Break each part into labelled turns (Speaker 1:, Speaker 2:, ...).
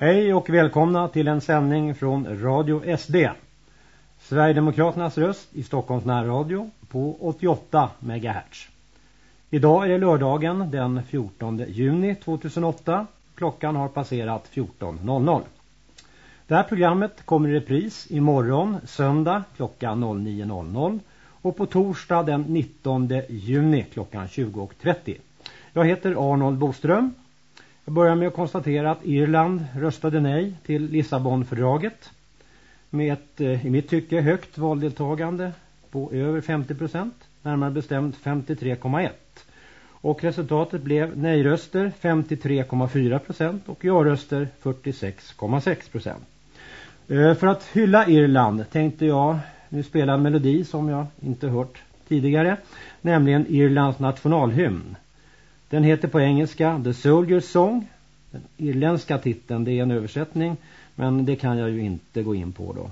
Speaker 1: Hej och välkomna till en sändning från Radio SD. Sverigedemokraternas röst i Stockholms närradio på 88 MHz. Idag är det lördagen den 14 juni 2008. Klockan har passerat 14.00. Det här programmet kommer i repris imorgon söndag klockan 09.00 och på torsdag den 19 juni klockan 20.30. Jag heter Arnold Boström jag börjar med att konstatera att Irland röstade nej till Lissabonfördraget med ett eh, i mitt tycke högt valdeltagande på över 50 procent, närmare bestämt 53,1. Och resultatet blev nej-röster 53,4 procent och ja-röster 46,6 procent. Eh, för att hylla Irland tänkte jag nu spela en melodi som jag inte hört tidigare, nämligen Irlands nationalhymn. Den heter på engelska The Soldier's Song. Den irländska titeln, det är en översättning. Men det kan jag ju inte gå in på då.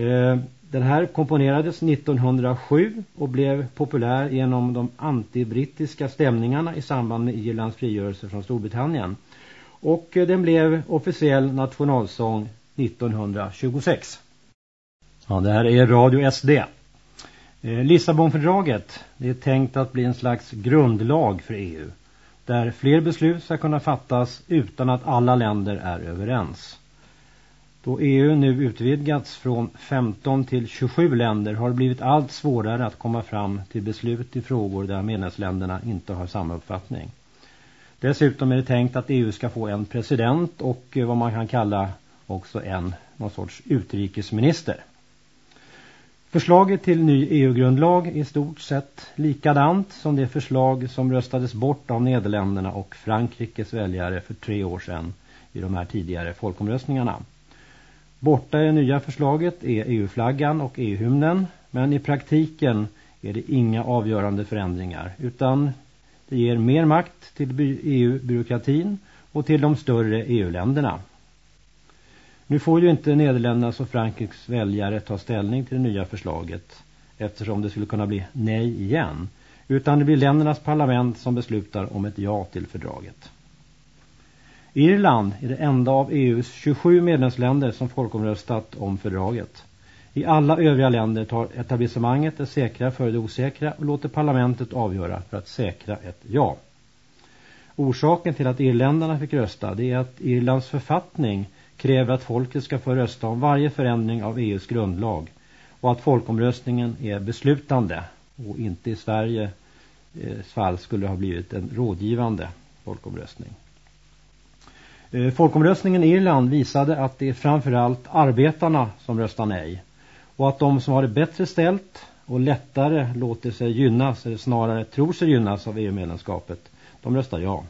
Speaker 1: Eh, den här komponerades 1907 och blev populär genom de antibrittiska stämningarna i samband med Irlands frigörelse från Storbritannien. Och eh, den blev officiell nationalsång 1926. Ja, det här är Radio SD. Eh, Lissabonfördraget det är tänkt att bli en slags grundlag för EU där fler beslut ska kunna fattas utan att alla länder är överens. Då EU nu utvidgats från 15 till 27 länder har det blivit allt svårare att komma fram till beslut i frågor där medlemsländerna inte har samma uppfattning. Dessutom är det tänkt att EU ska få en president och eh, vad man kan kalla också en någon sorts utrikesminister. Förslaget till ny EU-grundlag är i stort sett likadant som det förslag som röstades bort av Nederländerna och Frankrikes väljare för tre år sedan i de här tidigare folkomröstningarna. Borta i det nya förslaget är EU-flaggan och EU-hymnen men i praktiken är det inga avgörande förändringar utan det ger mer makt till EU-byråkratin och till de större EU-länderna. Nu får ju inte Nederländernas och Frankrikes väljare ta ställning till det nya förslaget eftersom det skulle kunna bli nej igen. Utan det blir ländernas parlament som beslutar om ett ja till fördraget. Irland är det enda av EUs 27 medlemsländer som folkomröstat om fördraget. I alla övriga länder tar etablissemanget det säkra för det osäkra och låter parlamentet avgöra för att säkra ett ja. Orsaken till att irländarna fick rösta det är att Irlands författning kräver att folket ska få rösta om varje förändring av EUs grundlag och att folkomröstningen är beslutande och inte i Sverige eh, fall skulle ha blivit en rådgivande folkomröstning. Eh, folkomröstningen i Irland visade att det är framförallt arbetarna som röstar nej och att de som har det bättre ställt och lättare låter sig gynnas eller snarare tror sig gynnas av EU-medlemskapet de röstar ja.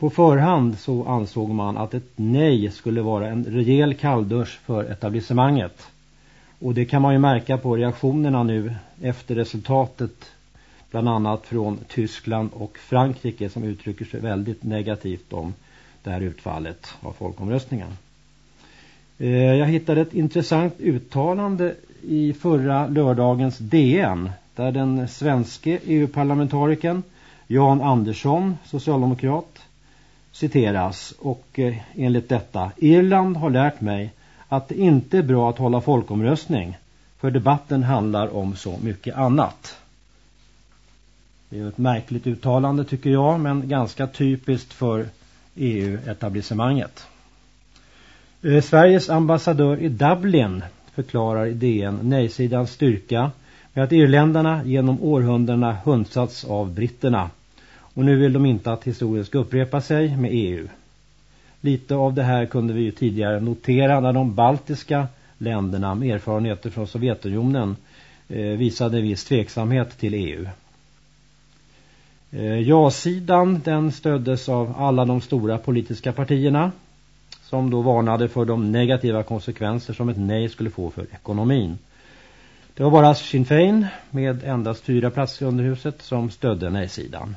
Speaker 1: På förhand så ansåg man att ett nej skulle vara en rejäl kalldusch för etablissemanget. Och det kan man ju märka på reaktionerna nu efter resultatet bland annat från Tyskland och Frankrike som uttrycker sig väldigt negativt om det här utfallet av folkomröstningen. Eh, jag hittade ett intressant uttalande i förra lördagens DN där den svenske EU-parlamentarikern Jan Andersson, socialdemokrat, citeras och eh, enligt detta Irland har lärt mig att det inte är bra att hålla folkomröstning för debatten handlar om så mycket annat. Det är ett märkligt uttalande tycker jag men ganska typiskt för EU-etablissemanget. Eh, Sveriges ambassadör i Dublin förklarar i DN nej-sidans styrka med att irländarna genom århundradena hunsats av britterna och nu vill de inte att historien ska upprepa sig med EU. Lite av det här kunde vi ju tidigare notera när de baltiska länderna med erfarenheter från Sovjetunionen eh, visade viss tveksamhet till EU. Eh, ja-sidan den stöddes av alla de stora politiska partierna som då varnade för de negativa konsekvenser som ett nej skulle få för ekonomin. Det var bara Sinn Fein med endast fyra platser i underhuset som stödde nej-sidan.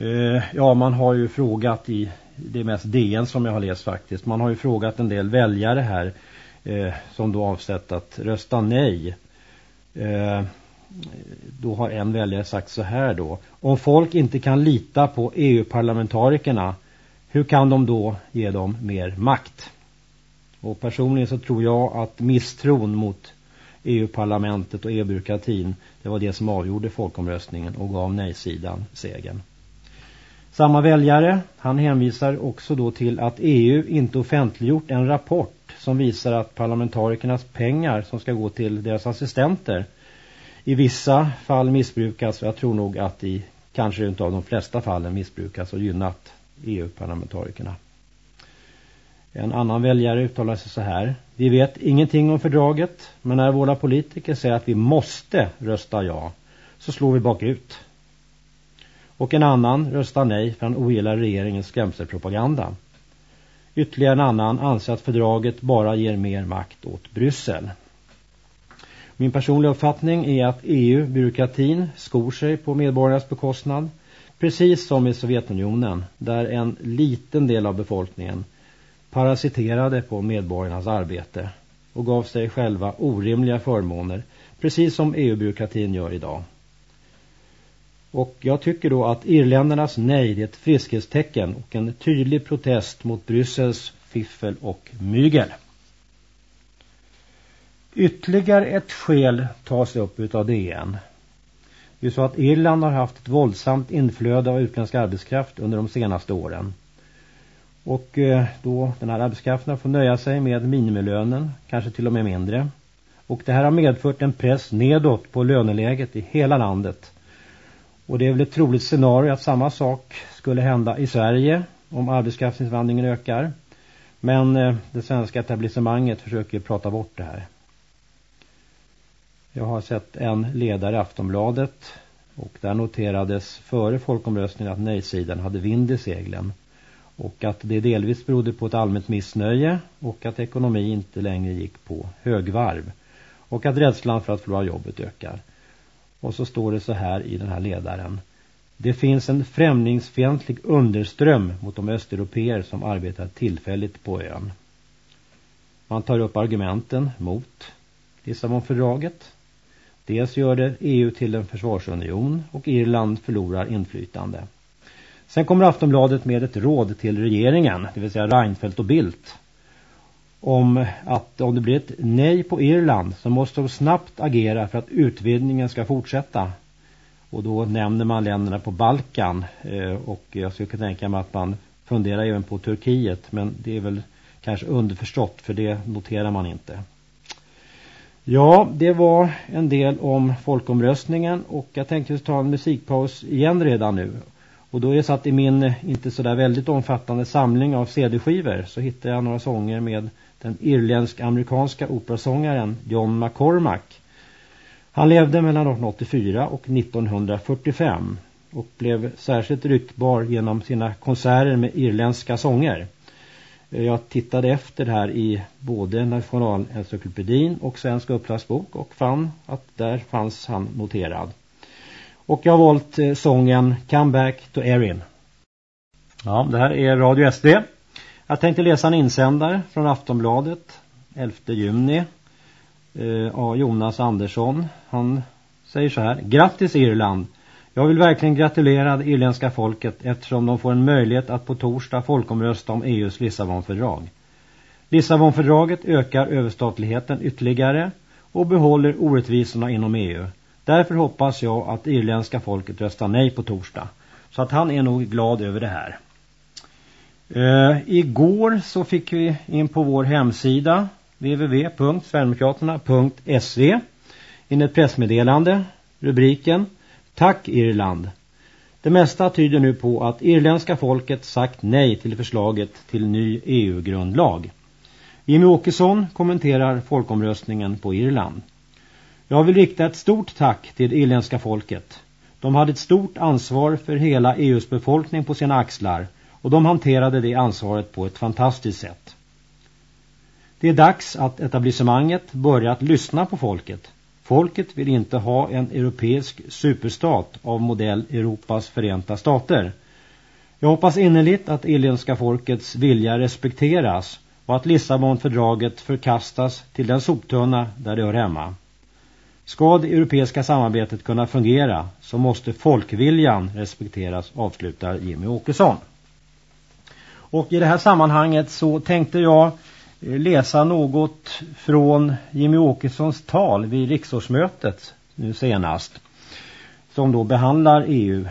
Speaker 1: Eh, ja, man har ju frågat i det mest DN som jag har läst faktiskt. Man har ju frågat en del väljare här eh, som då avsett att rösta nej. Eh, då har en väljare sagt så här då. Om folk inte kan lita på EU-parlamentarikerna hur kan de då ge dem mer makt? Och personligen så tror jag att misstron mot EU-parlamentet och EU-byråkratin det var det som avgjorde folkomröstningen och gav nej-sidan segern. Samma väljare, han hänvisar också då till att EU inte offentliggjort en rapport som visar att parlamentarikernas pengar som ska gå till deras assistenter i vissa fall missbrukas och jag tror nog att i kanske inte av de flesta fallen missbrukas och gynnat EU-parlamentarikerna. En annan väljare uttalar sig så här. Vi vet ingenting om fördraget men när våra politiker säger att vi måste rösta ja så slår vi bakut. Och en annan röstar nej för han ogillar regeringens skrämselpropaganda. Ytterligare en annan anser att fördraget bara ger mer makt åt Bryssel. Min personliga uppfattning är att EU-byråkratin skor sig på medborgarnas bekostnad. Precis som i Sovjetunionen där en liten del av befolkningen parasiterade på medborgarnas arbete och gav sig själva orimliga förmåner. Precis som EU-byråkratin gör idag. Och jag tycker då att irländarnas nej är ett friskhetstecken och en tydlig protest mot Bryssels fiffel och mygel. Ytterligare ett skäl tas upp av DN. Det är så att Irland har haft ett våldsamt inflöde av utländsk arbetskraft under de senaste åren. Och eh, då den här arbetskraften får nöja sig med minimilönen, kanske till och med mindre. Och det här har medfört en press nedåt på löneläget i hela landet. Och det är väl ett troligt scenario att samma sak skulle hända i Sverige om arbetskraftsinvandringen ökar. Men eh, det svenska etablissemanget försöker prata bort det här. Jag har sett en ledare i Aftonbladet och där noterades före folkomröstningen att nej-sidan hade vind i seglen och att det delvis berodde på ett allmänt missnöje och att ekonomi inte längre gick på högvarv och att rädslan för att förlora jobbet ökar. Och så står det så här i den här ledaren. Det finns en främlingsfientlig underström mot de östeuropeer som arbetar tillfälligt på ön. Man tar upp argumenten mot Lissabonfördraget. Dels gör det EU till en försvarsunion och Irland förlorar inflytande. Sen kommer Aftonbladet med ett råd till regeringen, det vill säga Reinfeldt och Bildt. Om att om det blir ett nej på Irland så måste de snabbt agera för att utvidgningen ska fortsätta. Och då nämner man länderna på Balkan eh, och jag skulle kunna tänka mig att man funderar även på Turkiet men det är väl kanske underförstått för det noterar man inte. Ja, det var en del om folkomröstningen och jag tänkte ta en musikpaus igen redan nu. Och då är det så att i min inte så där väldigt omfattande samling av CD-skivor så hittade jag några sånger med den irländsk-amerikanska operasångaren John McCormack. Han levde mellan 1884 och 1945 och blev särskilt ryktbar genom sina konserter med irländska sånger. Eh, jag tittade efter det här i både Nationalencyklopedin och Svenska uppslagsbok och fann att där fanns han noterad. Och jag har valt eh, sången Come Back to Erin. Ja, det här är Radio SD. Jag tänkte läsa en insändare från Aftonbladet 11 juni eh, av Jonas Andersson. Han säger så här. Grattis Irland! Jag vill verkligen gratulera det irländska folket eftersom de får en möjlighet att på torsdag folkomrösta om EUs Lissabonfördrag. Lissabonfördraget ökar överstatligheten ytterligare och behåller orättvisorna inom EU. Därför hoppas jag att irländska folket röstar nej på torsdag. Så att han är nog glad över det här. Uh, igår så fick vi in på vår hemsida www.sverigedemokraterna.se in ett pressmeddelande, rubriken Tack Irland. Det mesta tyder nu på att irländska folket sagt nej till förslaget till ny EU-grundlag. Jimmy Åkesson kommenterar folkomröstningen på Irland. Jag vill rikta ett stort tack till det irländska folket. De hade ett stort ansvar för hela EUs befolkning på sina axlar och de hanterade det ansvaret på ett fantastiskt sätt. Det är dags att etablissemanget börjar att lyssna på folket. Folket vill inte ha en europeisk superstat av modell Europas förenta stater. Jag hoppas innerligt att irländska folkets vilja respekteras och att Lissabonfördraget förkastas till den soptunna där det hör hemma. Ska det europeiska samarbetet kunna fungera så måste folkviljan respekteras, avslutar Jimmy Åkesson. Och i det här sammanhanget så tänkte jag eh, läsa något från Jimmy Åkessons tal vid riksårsmötet nu senast. Som då behandlar EU.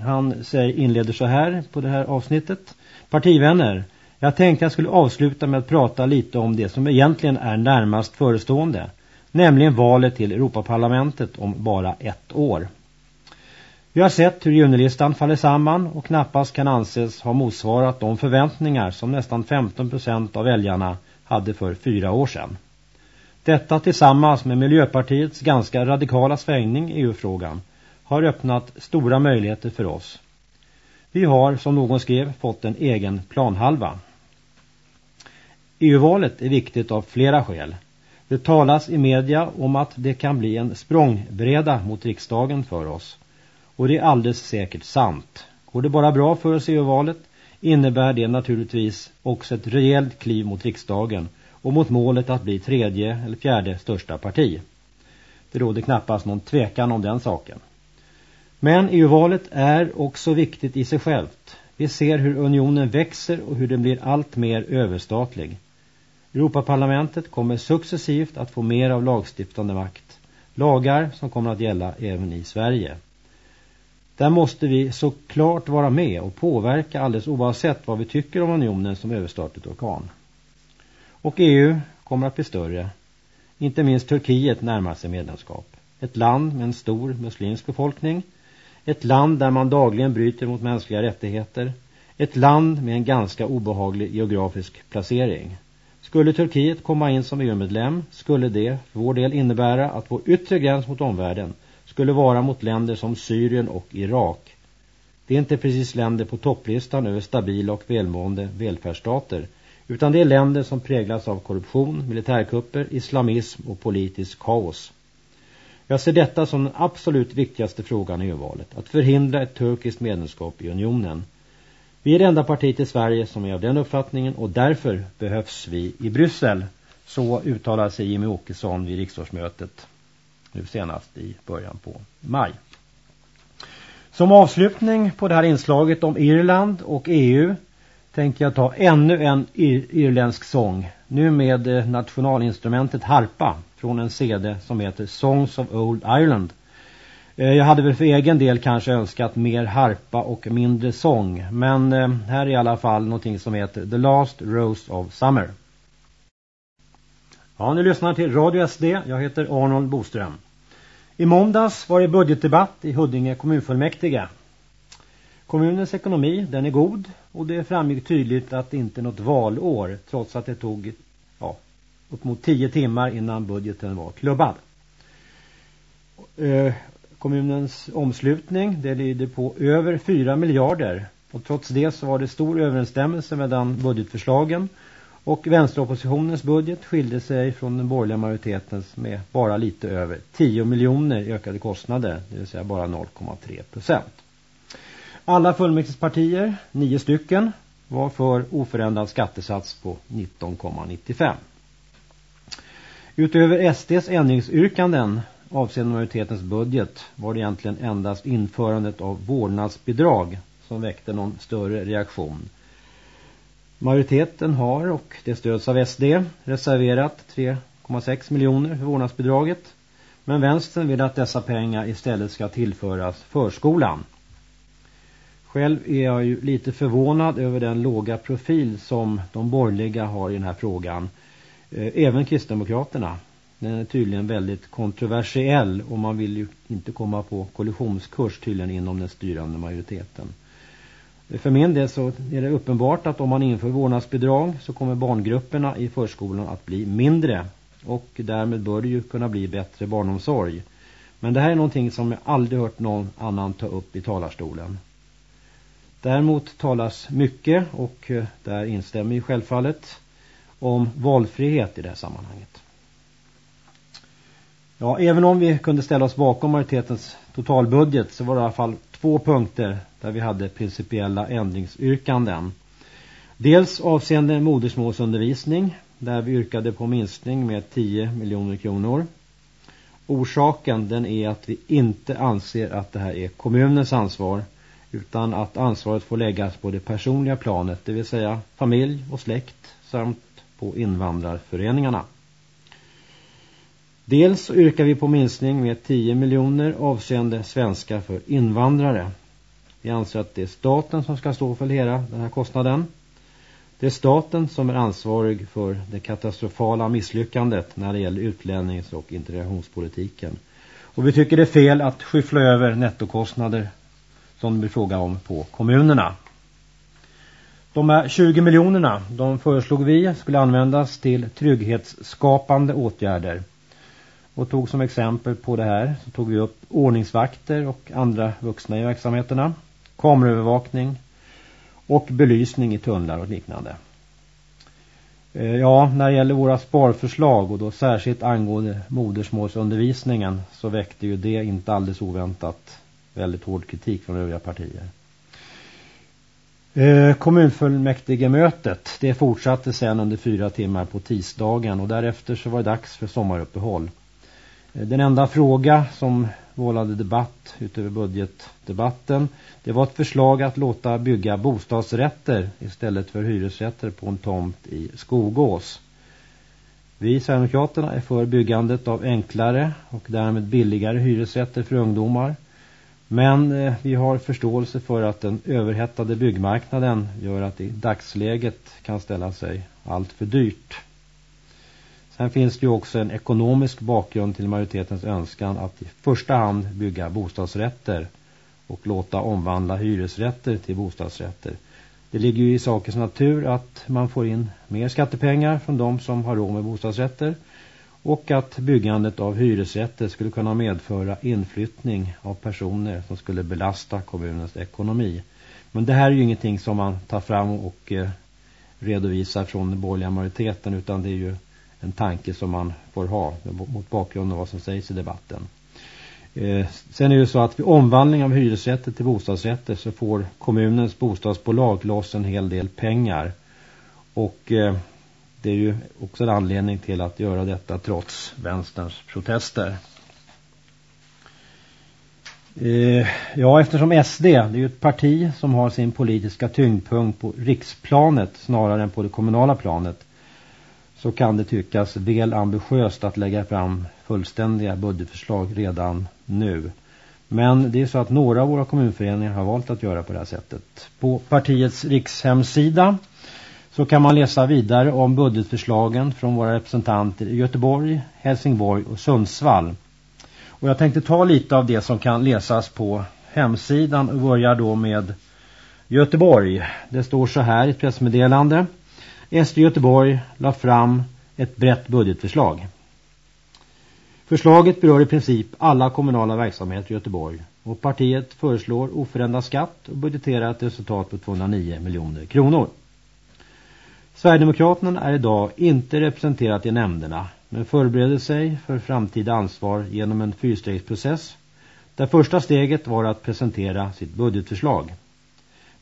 Speaker 1: Han säger, inleder så här på det här avsnittet. Partivänner, jag tänkte jag skulle avsluta med att prata lite om det som egentligen är närmast förestående. Nämligen valet till Europaparlamentet om bara ett år. Vi har sett hur junilistan faller samman och knappast kan anses ha motsvarat de förväntningar som nästan 15% av väljarna hade för fyra år sedan. Detta tillsammans med Miljöpartiets ganska radikala svängning i EU-frågan har öppnat stora möjligheter för oss. Vi har, som någon skrev, fått en egen planhalva. EU-valet är viktigt av flera skäl. Det talas i media om att det kan bli en språngbreda mot riksdagen för oss. Och det är alldeles säkert sant. Går det bara bra för oss i EU-valet innebär det naturligtvis också ett rejält kliv mot riksdagen och mot målet att bli tredje eller fjärde största parti. Det råder knappast någon tvekan om den saken. Men EU-valet är också viktigt i sig självt. Vi ser hur unionen växer och hur den blir allt mer överstatlig. Europaparlamentet kommer successivt att få mer av lagstiftande makt. Lagar som kommer att gälla även i Sverige. Där måste vi såklart vara med och påverka alldeles oavsett vad vi tycker om unionen som överstatligt organ. Och EU kommer att bli större. Inte minst Turkiet närmar sig medlemskap. Ett land med en stor muslimsk befolkning. Ett land där man dagligen bryter mot mänskliga rättigheter. Ett land med en ganska obehaglig geografisk placering. Skulle Turkiet komma in som EU-medlem skulle det för vår del innebära att vår yttre gräns mot omvärlden skulle vara mot länder som Syrien och Irak. Det är inte precis länder på topplistan över stabila och välmående välfärdsstater utan det är länder som präglas av korruption, militärkupper, islamism och politisk kaos. Jag ser detta som den absolut viktigaste frågan i EU-valet, att förhindra ett turkiskt medlemskap i unionen. Vi är det enda partiet i Sverige som är av den uppfattningen och därför behövs vi i Bryssel. Så uttalar sig Jimmy Åkesson vid riksdagsmötet nu senast i början på maj. Som avslutning på det här inslaget om Irland och EU tänkte jag ta ännu en ir irländsk sång. Nu med eh, nationalinstrumentet harpa från en CD som heter Songs of Old Ireland. Eh, jag hade väl för egen del kanske önskat mer harpa och mindre sång. Men eh, här är i alla fall någonting som heter The Last Rose of Summer. Ja, ni lyssnar till Radio SD. Jag heter Arnold Boström. I måndags var det budgetdebatt i Huddinge kommunfullmäktige. Kommunens ekonomi, den är god och det framgick tydligt att det inte är något valår trots att det tog ja, upp mot tio timmar innan budgeten var klubbad. Eh, kommunens omslutning, det lyder på över 4 miljarder och trots det så var det stor överensstämmelse mellan budgetförslagen och vänsteroppositionens budget skilde sig från den borgerliga majoritetens med bara lite över 10 miljoner i ökade kostnader, det vill säga bara 0,3 procent. Alla fullmäktigespartier, nio stycken, var för oförändrad skattesats på 19,95. Utöver SDs ändringsyrkanden avseende majoritetens budget var det egentligen endast införandet av vårdnadsbidrag som väckte någon större reaktion. Majoriteten har, och det stöds av SD, reserverat 3,6 miljoner för vårdnadsbidraget. Men vänstern vill att dessa pengar istället ska tillföras förskolan. Själv är jag ju lite förvånad över den låga profil som de borgerliga har i den här frågan. Eh, även Kristdemokraterna. Den är tydligen väldigt kontroversiell och man vill ju inte komma på kollisionskurs tydligen inom den styrande majoriteten. För min del så är det uppenbart att om man inför vårdnadsbidrag så kommer barngrupperna i förskolan att bli mindre och därmed bör det ju kunna bli bättre barnomsorg. Men det här är någonting som jag aldrig hört någon annan ta upp i talarstolen. Däremot talas mycket och eh, där instämmer ju självfallet om valfrihet i det här sammanhanget. Ja, även om vi kunde ställa oss bakom majoritetens totalbudget så var det i alla fall två punkter där vi hade principiella ändringsyrkanden. Dels avseende modersmålsundervisning där vi yrkade på minskning med 10 miljoner kronor. Orsaken den är att vi inte anser att det här är kommunens ansvar utan att ansvaret får läggas på det personliga planet, det vill säga familj och släkt samt på invandrarföreningarna. Dels yrkar vi på minskning med 10 miljoner avseende svenska för invandrare. Vi anser att det är staten som ska stå för hela den här kostnaden. Det är staten som är ansvarig för det katastrofala misslyckandet när det gäller utlännings- och integrationspolitiken. Och vi tycker det är fel att skyffla över nettokostnader som det blir fråga om på kommunerna. De här 20 miljonerna, de föreslog vi skulle användas till trygghetsskapande åtgärder. Och tog som exempel på det här så tog vi upp ordningsvakter och andra vuxna i verksamheterna, kameraövervakning och belysning i tunnlar och liknande. Eh, ja, när det gäller våra sparförslag och då särskilt angående modersmålsundervisningen så väckte ju det inte alldeles oväntat väldigt hård kritik från övriga partier. Eh, kommunfullmäktigemötet det fortsatte sen under fyra timmar på tisdagen och därefter så var det dags för sommaruppehåll. Eh, den enda fråga som vållade debatt utöver budgetdebatten det var ett förslag att låta bygga bostadsrätter istället för hyresrätter på en tomt i Skogås. Vi i Sverigedemokraterna är för byggandet av enklare och därmed billigare hyresrätter för ungdomar. Men eh, vi har förståelse för att den överhettade byggmarknaden gör att det i dagsläget kan ställa sig allt för dyrt. Sen finns det ju också en ekonomisk bakgrund till majoritetens önskan att i första hand bygga bostadsrätter och låta omvandla hyresrätter till bostadsrätter. Det ligger ju i sakens natur att man får in mer skattepengar från de som har råd med bostadsrätter och att byggandet av hyresrätter skulle kunna medföra inflyttning av personer som skulle belasta kommunens ekonomi. Men det här är ju ingenting som man tar fram och eh, redovisar från den borgerliga majoriteten utan det är ju en tanke som man får ha mot bakgrund av vad som sägs i debatten. Eh, sen är det så att vid omvandling av hyresrätter till bostadsrätter så får kommunens bostadsbolag loss en hel del pengar. Och eh, det är ju också en anledning till att göra detta trots vänsterns protester. Eh, ja, eftersom SD det är ju ett parti som har sin politiska tyngdpunkt på riksplanet snarare än på det kommunala planet så kan det tyckas väl ambitiöst att lägga fram fullständiga budgetförslag redan nu. Men det är så att några av våra kommunföreningar har valt att göra på det här sättet. På partiets rikshemsida så kan man läsa vidare om budgetförslagen från våra representanter i Göteborg, Helsingborg och Sundsvall. Och jag tänkte ta lite av det som kan läsas på hemsidan och börjar då med Göteborg. Det står så här i ett pressmeddelande. SD Göteborg la fram ett brett budgetförslag. Förslaget berör i princip alla kommunala verksamheter i Göteborg och partiet föreslår oförändrad skatt och budgeterar ett resultat på 209 miljoner kronor. Sverigedemokraterna är idag inte representerat i nämnderna men förbereder sig för framtida ansvar genom en fyrstegsprocess där första steget var att presentera sitt budgetförslag.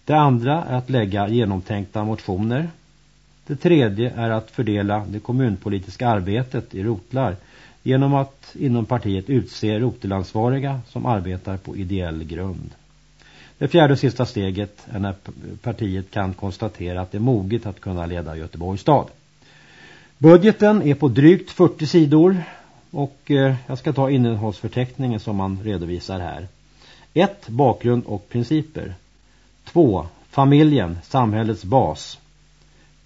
Speaker 1: Det andra är att lägga genomtänkta motioner det tredje är att fördela det kommunpolitiska arbetet i rotlar genom att inom partiet utse rotelansvariga som arbetar på ideell grund. Det fjärde och sista steget är när partiet kan konstatera att det är moget att kunna leda Göteborgs stad. Budgeten är på drygt 40 sidor och eh, jag ska ta innehållsförteckningen som man redovisar här. 1. Bakgrund och principer. 2. Familjen, samhällets bas.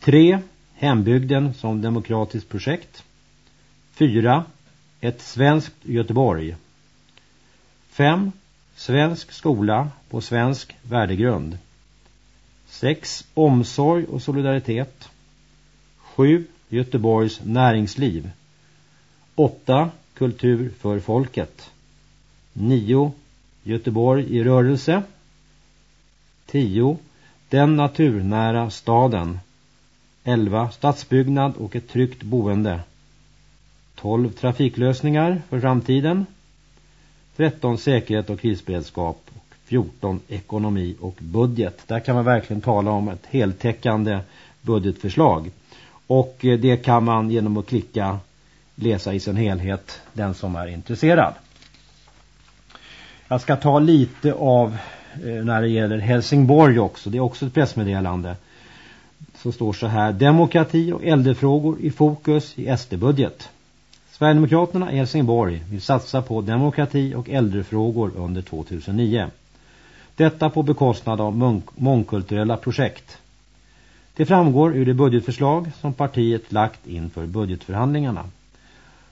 Speaker 1: 3. Hembygden som demokratiskt projekt. 4. Ett svenskt Göteborg. 5. Svensk skola på svensk värdegrund. 6. Omsorg och solidaritet. 7. Göteborgs näringsliv. 8. Kultur för folket. 9. Göteborg i rörelse. 10. Den naturnära staden. 11. Stadsbyggnad och ett tryggt boende. 12. Trafiklösningar för framtiden. 13. Säkerhet och krisberedskap. Och 14. Ekonomi och budget. Där kan man verkligen tala om ett heltäckande budgetförslag. Och eh, det kan man genom att klicka läsa i sin helhet den som är intresserad. Jag ska ta lite av eh, när det gäller Helsingborg också. Det är också ett pressmeddelande. Så står så här. Demokrati och äldrefrågor i fokus i SD-budget. Sverigedemokraterna i Helsingborg vill satsa på demokrati och äldrefrågor under 2009. Detta på bekostnad av mångkulturella projekt. Det framgår ur det budgetförslag som partiet lagt inför budgetförhandlingarna.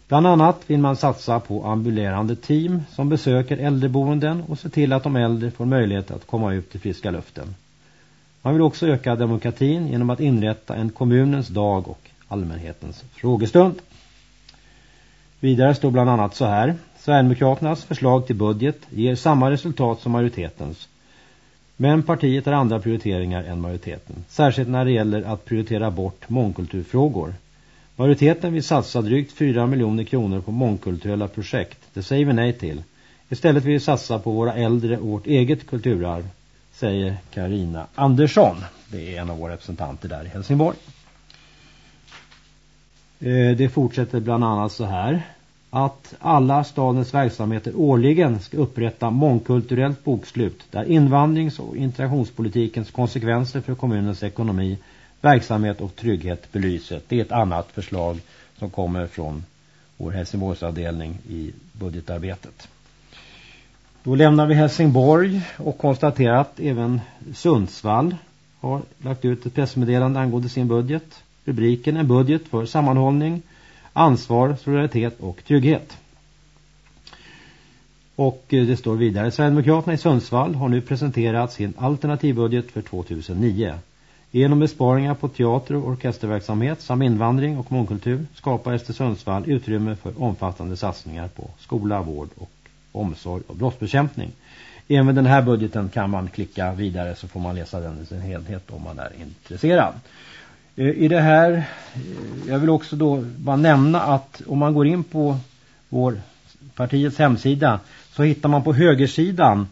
Speaker 1: Bland annat vill man satsa på ambulerande team som besöker äldreboenden och ser till att de äldre får möjlighet att komma ut i friska luften. Man vill också öka demokratin genom att inrätta en kommunens dag och allmänhetens frågestund. Vidare står bland annat så här. Sverigedemokraternas förslag till budget ger samma resultat som majoritetens. Men partiet har andra prioriteringar än majoriteten. Särskilt när det gäller att prioritera bort mångkulturfrågor. Majoriteten vill satsa drygt 4 miljoner kronor på mångkulturella projekt. Det säger vi nej till. Istället vill vi satsa på våra äldre och vårt eget kulturarv, säger Karina Andersson. Det är en av våra representanter där i Helsingborg. Eh, det fortsätter bland annat så här att alla stadens verksamheter årligen ska upprätta mångkulturellt bokslut där invandrings- och integrationspolitikens konsekvenser för kommunens ekonomi, verksamhet och trygghet belyses. Det är ett annat förslag som kommer från vår Helsingborgsavdelning i budgetarbetet. Då lämnar vi Helsingborg och konstaterar att även Sundsvall har lagt ut ett pressmeddelande angående sin budget. Rubriken är budget för sammanhållning, ansvar, solidaritet och trygghet. Och eh, det står vidare, Sverigedemokraterna i Sundsvall har nu presenterat sin alternativbudget för 2009. Genom besparingar på teater- och orkesterverksamhet samt invandring och mångkultur skapar SD Sundsvall utrymme för omfattande satsningar på skola, vård och omsorg och brottsbekämpning. Även den här budgeten kan man klicka vidare så får man läsa den i sin helhet om man är intresserad. Eh, I det här, eh, jag vill också då bara nämna att om man går in på vår partiets hemsida så hittar man på högersidan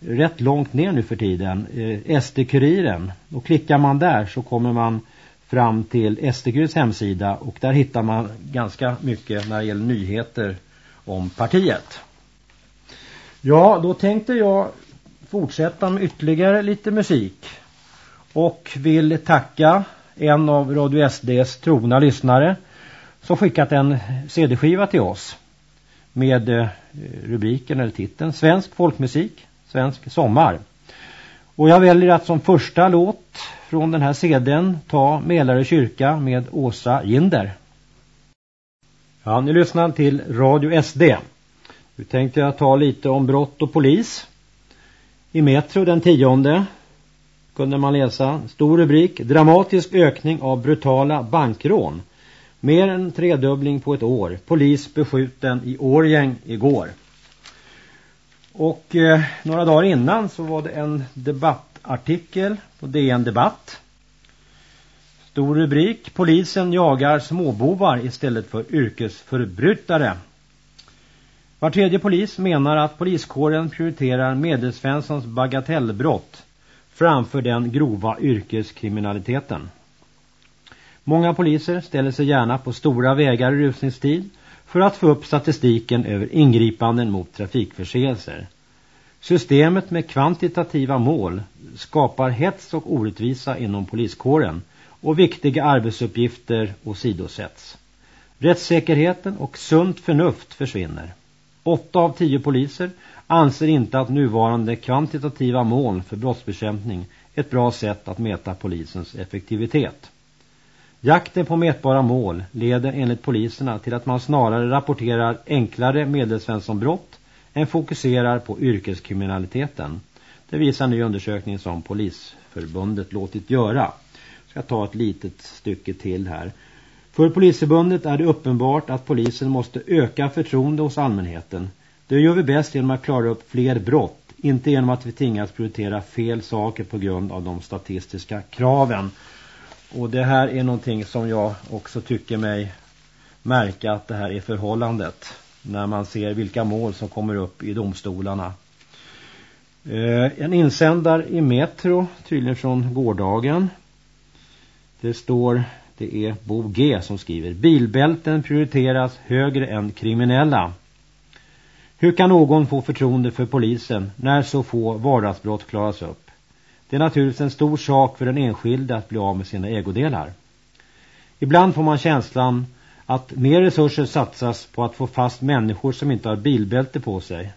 Speaker 1: rätt långt ner nu för tiden eh, SD-kuriren och klickar man där så kommer man fram till SD-kurirens hemsida och där hittar man ganska mycket när det gäller nyheter om partiet. Ja, då tänkte jag fortsätta med ytterligare lite musik och vill tacka en av Radio SDs trogna lyssnare som skickat en CD-skiva till oss med eh, rubriken eller titeln Svensk folkmusik, svensk sommar. Och jag väljer att som första låt från den här CDn ta Mälare kyrka med Åsa Ginder. Ja, ni lyssnar till Radio SD. Nu tänkte jag ta lite om brott och polis. I Metro den tionde kunde man läsa. Stor rubrik. Dramatisk ökning av brutala bankrån. Mer än tredubbling på ett år. Polis beskjuten i Årgäng igår. Och eh, några dagar innan så var det en debattartikel på DN Debatt. Stor rubrik. Polisen jagar småbovar istället för yrkesförbrytare. Var tredje polis menar att poliskåren prioriterar medelsvenssons bagatellbrott framför den grova yrkeskriminaliteten. Många poliser ställer sig gärna på stora vägar i rusningstid för att få upp statistiken över ingripanden mot trafikförseelser. Systemet med kvantitativa mål skapar hets och orättvisa inom poliskåren och viktiga arbetsuppgifter åsidosätts. Rättssäkerheten och sunt förnuft försvinner. Åtta av tio poliser anser inte att nuvarande kvantitativa mål för brottsbekämpning är ett bra sätt att mäta polisens effektivitet. Jakten på mätbara mål leder enligt poliserna till att man snarare rapporterar enklare medelsvenssonbrott än fokuserar på yrkeskriminaliteten. Det visar en ny undersökning som Polisförbundet låtit göra. Jag ska ta ett litet stycke till här. För Polisförbundet är det uppenbart att polisen måste öka förtroende hos allmänheten. Det gör vi bäst genom att klara upp fler brott, inte genom att vi tvingas prioritera fel saker på grund av de statistiska kraven. Och det här är någonting som jag också tycker mig märka att det här är förhållandet när man ser vilka mål som kommer upp i domstolarna. Eh, en insändare i Metro, tydligen från gårdagen. Det står, det är Bo G som skriver. Bilbälten prioriteras högre än kriminella. Hur kan någon få förtroende för polisen när så få vardagsbrott klaras upp? Det är naturligtvis en stor sak för den enskilde att bli av med sina ägodelar. Ibland får man känslan att mer resurser satsas på att få fast människor som inte har bilbälte på sig.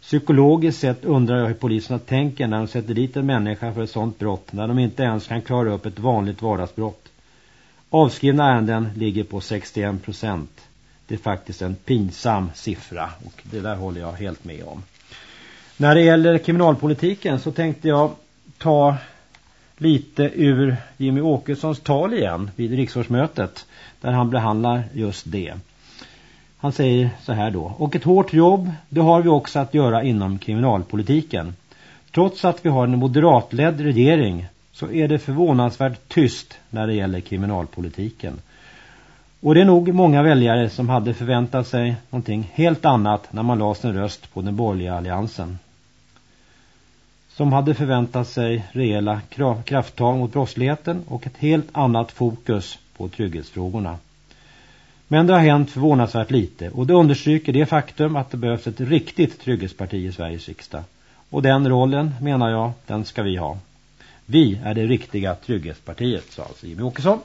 Speaker 1: Psykologiskt sett undrar jag hur poliserna tänker när de sätter dit en människa för ett sådant brott när de inte ens kan klara upp ett vanligt vardagsbrott. Avskrivna ärenden ligger på 61 procent. Det är faktiskt en pinsam siffra och det där håller jag helt med om. När det gäller kriminalpolitiken så tänkte jag ta lite ur Jimmy Åkessons tal igen vid riksårsmötet där han behandlar just det. Han säger så här då. Och ett hårt jobb, det har vi också att göra inom kriminalpolitiken. Trots att vi har en moderatledd regering så är det förvånansvärt tyst när det gäller kriminalpolitiken. Och det är nog många väljare som hade förväntat sig någonting helt annat när man la sin röst på den borgerliga alliansen. Som hade förväntat sig rejäla krafttag mot brottsligheten och ett helt annat fokus på trygghetsfrågorna. Men det har hänt förvånansvärt lite och det understryker det faktum att det behövs ett riktigt trygghetsparti i Sveriges riksdag. Och den rollen, menar jag, den ska vi ha. Vi är det riktiga trygghetspartiet, sa alltså Jimmy Åkesson.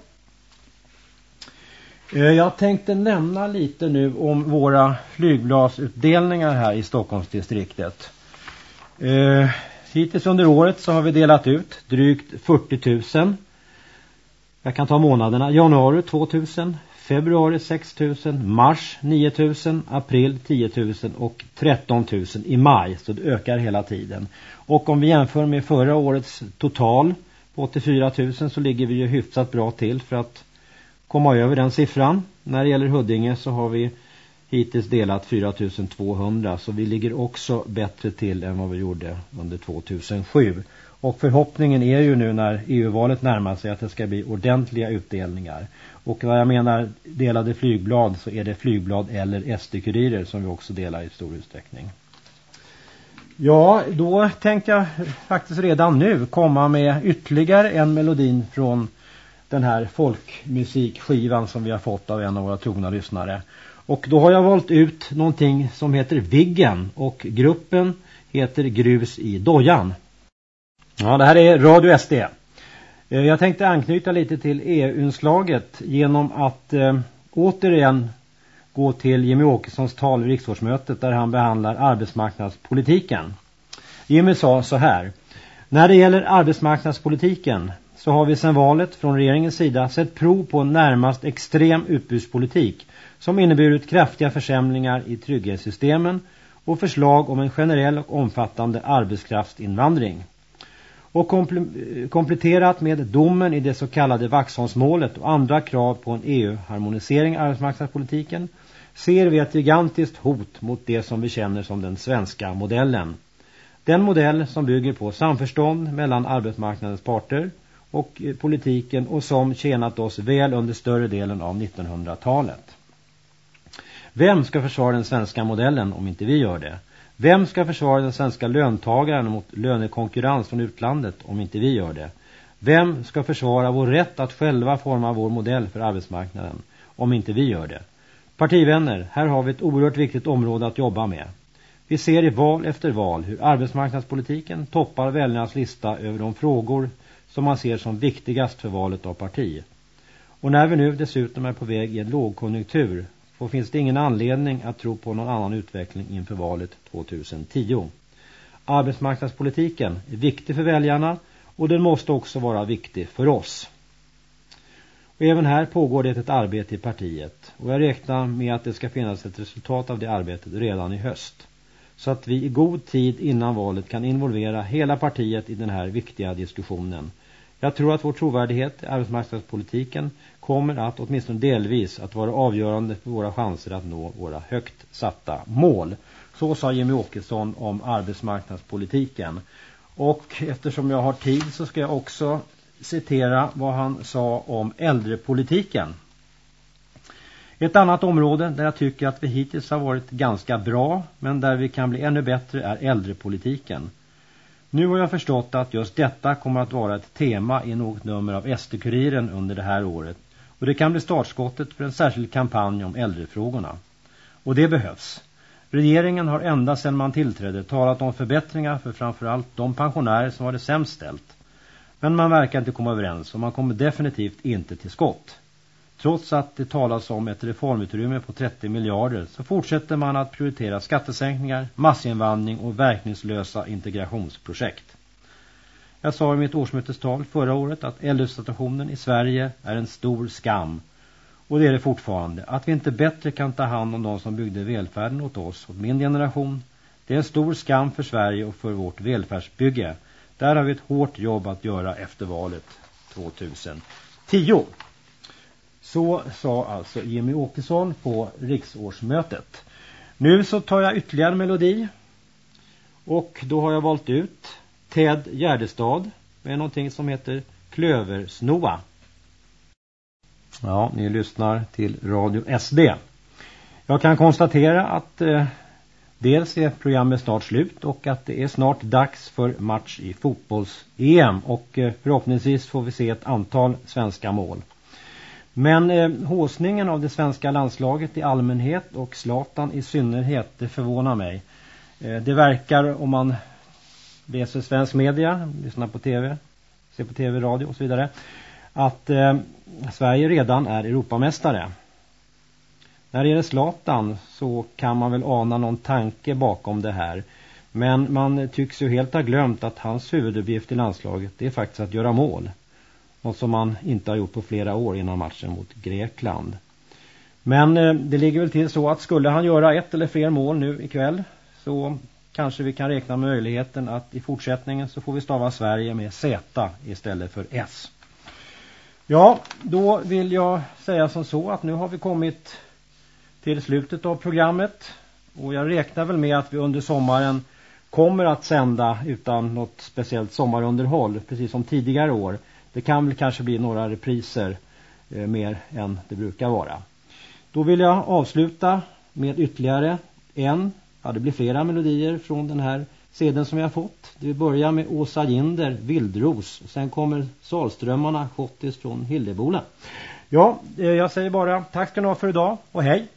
Speaker 1: Eh, jag tänkte nämna lite nu om våra flygbladsutdelningar här i Stockholmsdistriktet. Eh, hittills under året så har vi delat ut drygt 40 000. Jag kan ta månaderna. Januari 2000, februari 6 000, mars 9 000, april 10 000 och 13 000 i maj. Så det ökar hela tiden. Och om vi jämför med förra årets total på 84 000 så ligger vi ju hyfsat bra till för att komma över den siffran. När det gäller Huddinge så har vi hittills delat 4200 så vi ligger också bättre till än vad vi gjorde under 2007. Och förhoppningen är ju nu när EU-valet närmar sig att det ska bli ordentliga utdelningar. Och vad jag menar delade flygblad så är det flygblad eller SD-kurirer som vi också delar i stor utsträckning. Ja, då tänkte jag faktiskt redan nu komma med ytterligare en melodin från den här folkmusikskivan som vi har fått av en av våra trogna lyssnare. Och då har jag valt ut någonting som heter Viggen och gruppen heter Grus i Dojan. Ja, det här är Radio SD. Eh, jag tänkte anknyta lite till EU-inslaget genom att eh, återigen gå till Jimmy Åkessons tal i riksdagsmötet där han behandlar arbetsmarknadspolitiken. Jimmy sa så här. När det gäller arbetsmarknadspolitiken så har vi sedan valet från regeringens sida sett prov på en närmast extrem utbudspolitik som inneburit kraftiga försämringar i trygghetssystemen och förslag om en generell och omfattande arbetskraftsinvandring. Och kompletterat med domen i det så kallade Vaxholmsmålet och andra krav på en EU-harmonisering i arbetsmarknadspolitiken ser vi ett gigantiskt hot mot det som vi känner som den svenska modellen. Den modell som bygger på samförstånd mellan arbetsmarknadens parter och eh, politiken och som tjänat oss väl under större delen av 1900-talet. Vem ska försvara den svenska modellen om inte vi gör det? Vem ska försvara den svenska löntagaren mot lönekonkurrens från utlandet om inte vi gör det? Vem ska försvara vår rätt att själva forma vår modell för arbetsmarknaden om inte vi gör det? Partivänner, här har vi ett oerhört viktigt område att jobba med. Vi ser i val efter val hur arbetsmarknadspolitiken toppar väljarnas lista över de frågor som man ser som viktigast för valet av parti. Och när vi nu dessutom är på väg i en lågkonjunktur och finns det ingen anledning att tro på någon annan utveckling inför valet 2010. Arbetsmarknadspolitiken är viktig för väljarna och den måste också vara viktig för oss. Och även här pågår det ett arbete i partiet och jag räknar med att det ska finnas ett resultat av det arbetet redan i höst. Så att vi i god tid innan valet kan involvera hela partiet i den här viktiga diskussionen. Jag tror att vår trovärdighet i arbetsmarknadspolitiken kommer att åtminstone delvis att vara avgörande för våra chanser att nå våra högt satta mål. Så sa Jimmy Åkesson om arbetsmarknadspolitiken. Och eftersom jag har tid så ska jag också citera vad han sa om äldrepolitiken. Ett annat område där jag tycker att vi hittills har varit ganska bra men där vi kan bli ännu bättre är äldrepolitiken. Nu har jag förstått att just detta kommer att vara ett tema i något nummer av SD-kuriren under det här året. Och det kan bli startskottet för en särskild kampanj om äldrefrågorna. Och det behövs. Regeringen har ända sedan man tillträdde talat om förbättringar för framförallt de pensionärer som har det sämst ställt. Men man verkar inte komma överens och man kommer definitivt inte till skott. Trots att det talas om ett reformutrymme på 30 miljarder så fortsätter man att prioritera skattesänkningar, massinvandring och verkningslösa integrationsprojekt. Jag sa i mitt årsmötestal förra året att LU-situationen i Sverige är en stor skam. Och det är det fortfarande. Att vi inte bättre kan ta hand om de som byggde välfärden åt oss, åt min generation. Det är en stor skam för Sverige och för vårt välfärdsbygge. Där har vi ett hårt jobb att göra efter valet 2010. Så sa alltså Jimmy Åkesson på riksårsmötet. Nu så tar jag ytterligare en melodi. Och då har jag valt ut Ted Gärdestad med någonting som heter Klöversnoa. Ja, ni lyssnar till Radio SD. Jag kan konstatera att eh, dels är programmet snart slut och att det är snart dags för match i fotbolls-EM och eh, förhoppningsvis får vi se ett antal svenska mål. Men eh, håsningen av det svenska landslaget i allmänhet och Slatan i synnerhet, det förvånar mig. Eh, det verkar, om man läser svensk media, lyssnar på tv, ser på tv, radio och så vidare, att eh, Sverige redan är Europamästare. När det gäller Slatan så kan man väl ana någon tanke bakom det här. Men man tycks ju helt ha glömt att hans huvuduppgift i landslaget det är faktiskt att göra mål. Något som man inte har gjort på flera år innan matchen mot Grekland. Men eh, det ligger väl till så att skulle han göra ett eller fler mål nu ikväll så kanske vi kan räkna med möjligheten att i fortsättningen så får vi stava Sverige med Z istället för S. Ja, då vill jag säga som så att nu har vi kommit till slutet av programmet. Och jag räknar väl med att vi under sommaren kommer att sända utan något speciellt sommarunderhåll, precis som tidigare år. Det kan väl kanske bli några repriser eh, mer än det brukar vara. Då vill jag avsluta med ytterligare en, ja det blir flera melodier från den här sedeln som vi har fått. Det börjar med Åsa Ginder, Vildros. Sen kommer Salströmmarna, Schottis från Hildebola. Ja, eh, jag säger bara tack ska ni ha för idag och hej!